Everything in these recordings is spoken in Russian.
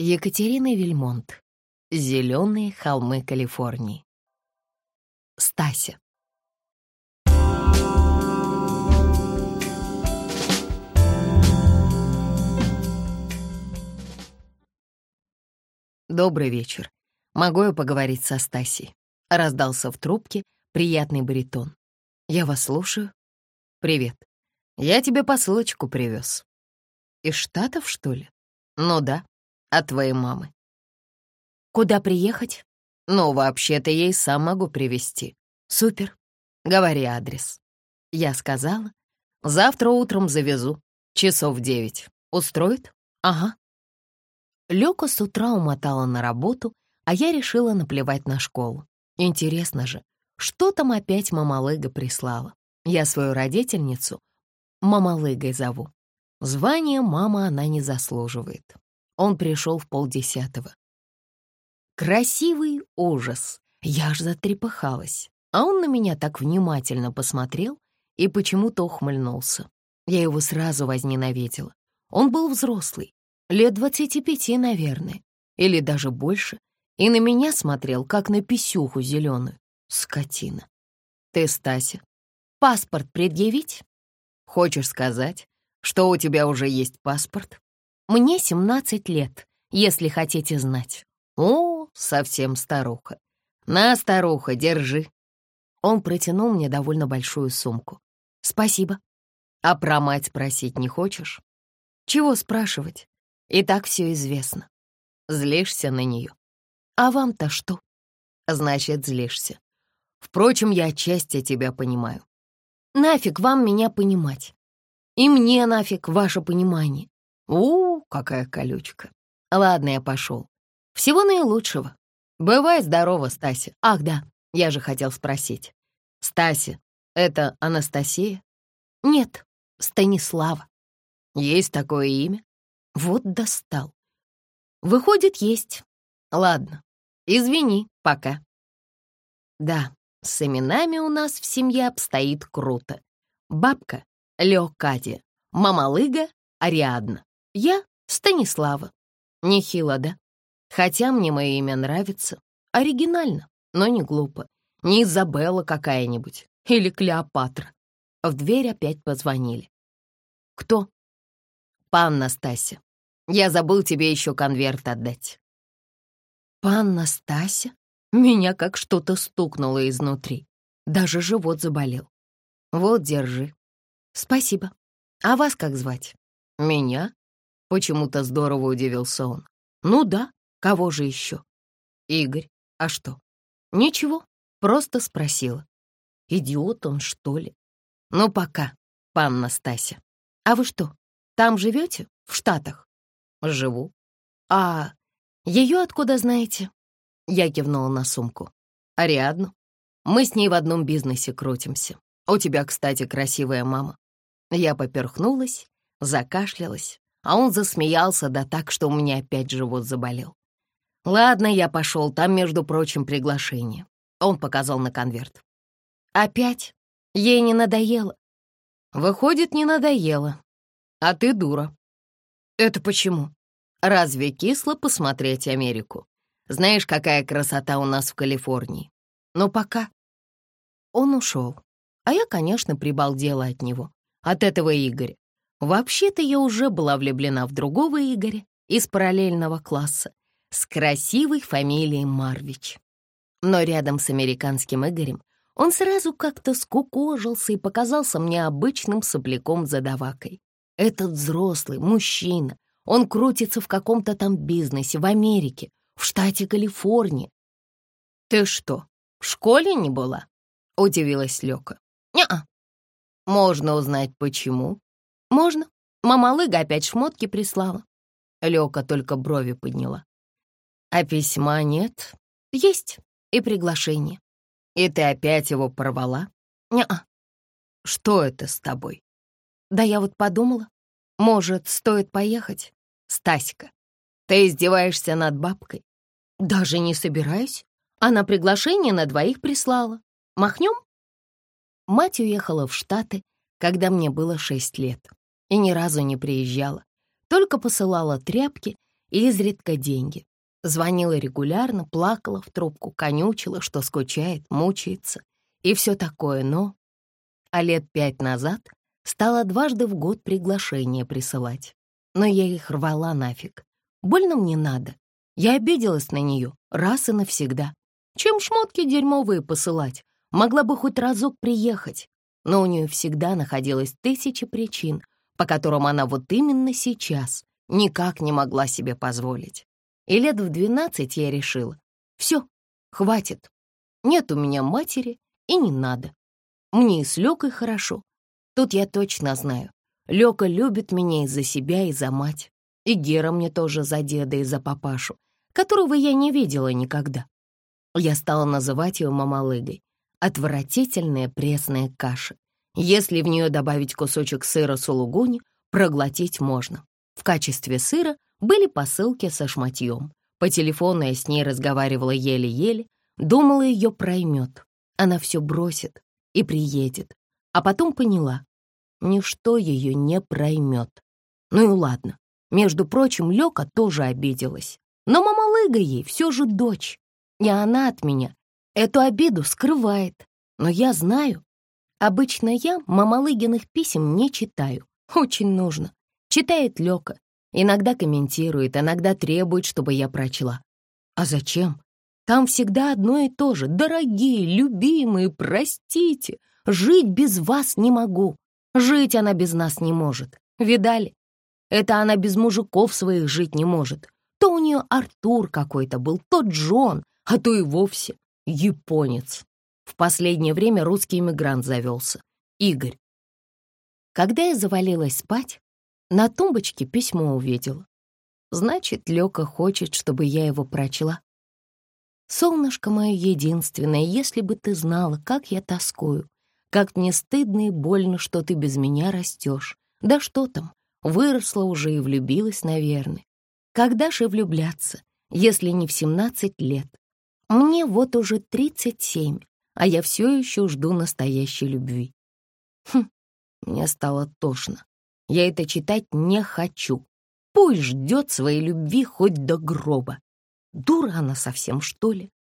Екатерина Вильмонт. Зеленые холмы Калифорнии. Стася. Добрый вечер. Могу я поговорить со Стасей? Раздался в трубке приятный баритон. Я вас слушаю. Привет. Я тебе посылочку привез. Из Штатов, что ли? Ну да, от твоей мамы. Куда приехать? Ну, вообще-то и сам могу привезти. Супер. Говори адрес. Я сказала. Завтра утром завезу. Часов девять. Устроит? Ага. Лёка с утра умотала на работу, а я решила наплевать на школу. Интересно же, что там опять мамалыга прислала? Я свою родительницу мамалыгой зову. Звание мама она не заслуживает. Он пришел в полдесятого. Красивый ужас. Я аж затрепыхалась. А он на меня так внимательно посмотрел и почему-то ухмыльнулся. Я его сразу возненавидела. Он был взрослый, лет двадцати пяти, наверное, или даже больше, и на меня смотрел, как на писюху зеленую. Скотина. Ты, Стася, паспорт предъявить? Хочешь сказать, что у тебя уже есть паспорт? Мне 17 лет, если хотите знать. О, совсем старуха. На, старуха, держи. Он протянул мне довольно большую сумку. Спасибо. А про мать спросить не хочешь? Чего спрашивать? И так все известно. Злишься на нее. А вам-то что? Значит, злишься. Впрочем, я отчасти тебя понимаю. Нафиг вам меня понимать. И мне нафиг ваше понимание. У, какая колючка. Ладно, я пошел. Всего наилучшего. Бывай здорова, Стася. Ах, да, я же хотел спросить. Стася, это Анастасия? Нет, Станислава. Есть такое имя? Вот достал. Выходит, есть. Ладно, извини, пока. Да, с именами у нас в семье обстоит круто. Бабка — Леокадия, мамалыга — Ариадна. Я Станислава. Нехило, да? Хотя мне мое имя нравится. Оригинально, но не глупо. Не Изабелла какая-нибудь или Клеопатра. В дверь опять позвонили. Кто? Пан Стася. Я забыл тебе еще конверт отдать. Пан Стася? Меня как что-то стукнуло изнутри. Даже живот заболел. Вот, держи. Спасибо. А вас как звать? Меня? Почему-то здорово удивился он. Ну да, кого же еще? Игорь. А что? Ничего, просто спросила. Идиот он, что ли? Ну пока, пан Стася. А вы что, там живете? В Штатах? Живу. А ее откуда знаете? Я кивнула на сумку. Ариадну. Мы с ней в одном бизнесе крутимся. У тебя, кстати, красивая мама. Я поперхнулась, закашлялась, а он засмеялся, да так, что у меня опять живот заболел. «Ладно, я пошел, там, между прочим, приглашение». Он показал на конверт. «Опять? Ей не надоело?» «Выходит, не надоело. А ты дура». «Это почему?» «Разве кисло посмотреть Америку? Знаешь, какая красота у нас в Калифорнии? Но пока...» Он ушел, а я, конечно, прибалдела от него, от этого Игоря. Вообще-то я уже была влюблена в другого Игоря из параллельного класса с красивой фамилией Марвич. Но рядом с американским Игорем он сразу как-то скукожился и показался мне обычным сопляком-задавакой. Этот взрослый мужчина, он крутится в каком-то там бизнесе в Америке, в штате Калифорния. «Ты что, в школе не была?» — удивилась Лёка. «Не-а». «Можно узнать, почему?» «Можно. Мамалыга опять шмотки прислала». Лёка только брови подняла. «А письма нет?» «Есть. И приглашение». «И ты опять его порвала?» «Не-а». «Что это с тобой?» «Да я вот подумала. Может, стоит поехать?» «Стасика, ты издеваешься над бабкой?» «Даже не собираюсь. Она приглашение на двоих прислала. Махнем?» Мать уехала в Штаты, когда мне было шесть лет и ни разу не приезжала, только посылала тряпки и изредка деньги. Звонила регулярно, плакала в трубку, конючила, что скучает, мучается и все такое, но... А лет пять назад стала дважды в год приглашения присылать. Но я их рвала нафиг. Больно мне надо. Я обиделась на нее раз и навсегда. Чем шмотки дерьмовые посылать? Могла бы хоть разок приехать. Но у нее всегда находилось тысячи причин, по которым она вот именно сейчас никак не могла себе позволить. И лет в двенадцать я решила, все, хватит. Нет у меня матери и не надо. Мне и с Лёкой хорошо. Тут я точно знаю. Лёка любит меня из-за себя и за мать. И Гера мне тоже за деда и за папашу, которого я не видела никогда. Я стала называть ее мамалыгой. Отвратительная пресная каша. Если в нее добавить кусочек сыра сулугуни, проглотить можно. В качестве сыра были посылки со шматьем. По телефону я с ней разговаривала еле-еле, думала, ее проймет. Она все бросит и приедет. А потом поняла, ничто ее не проймет. Ну и ладно. Между прочим, Лёка тоже обиделась. Но мама Лыга ей все же дочь. И она от меня эту обиду скрывает. Но я знаю. Обычно я мамалыгиных писем не читаю. Очень нужно. Читает Лёка. Иногда комментирует, иногда требует, чтобы я прочла. А зачем? Там всегда одно и то же. Дорогие, любимые, простите, жить без вас не могу. Жить она без нас не может. Видали? Это она без мужиков своих жить не может. То у нее Артур какой-то был, то Джон, а то и вовсе японец. В последнее время русский иммигрант завелся. Игорь. Когда я завалилась спать, на тумбочке письмо увидела. Значит, Лёка хочет, чтобы я его прочла. Солнышко мое единственное, если бы ты знала, как я тоскую, как мне стыдно и больно, что ты без меня растешь. Да что там, выросла уже и влюбилась, наверное. Когда же влюбляться, если не в 17 лет? Мне вот уже 37, а я все еще жду настоящей любви. Хм, мне стало тошно. Я это читать не хочу. Пусть ждет своей любви хоть до гроба. Дура она совсем, что ли?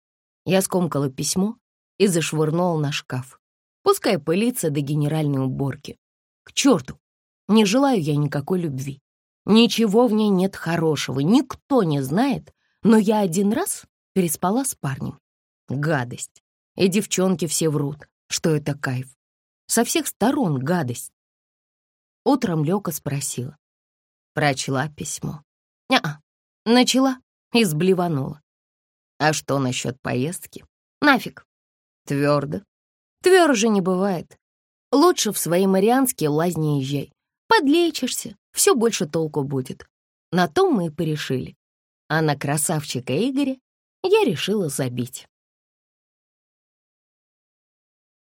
Я скомкала письмо и зашвырнула на шкаф. Пускай пылится до генеральной уборки. К черту! Не желаю я никакой любви. Ничего в ней нет хорошего, никто не знает, но я один раз переспала с парнем. Гадость. И девчонки все врут, что это кайф. Со всех сторон гадость. Утром Лёка спросила. Прочла письмо. Неа, начала и сблеванула. А что насчет поездки? Нафиг. Твердо. Тверже не бывает. Лучше в свои марианские лазни езжай. Подлечишься, все больше толку будет. На том мы и порешили. А на красавчика Игоря я решила забить.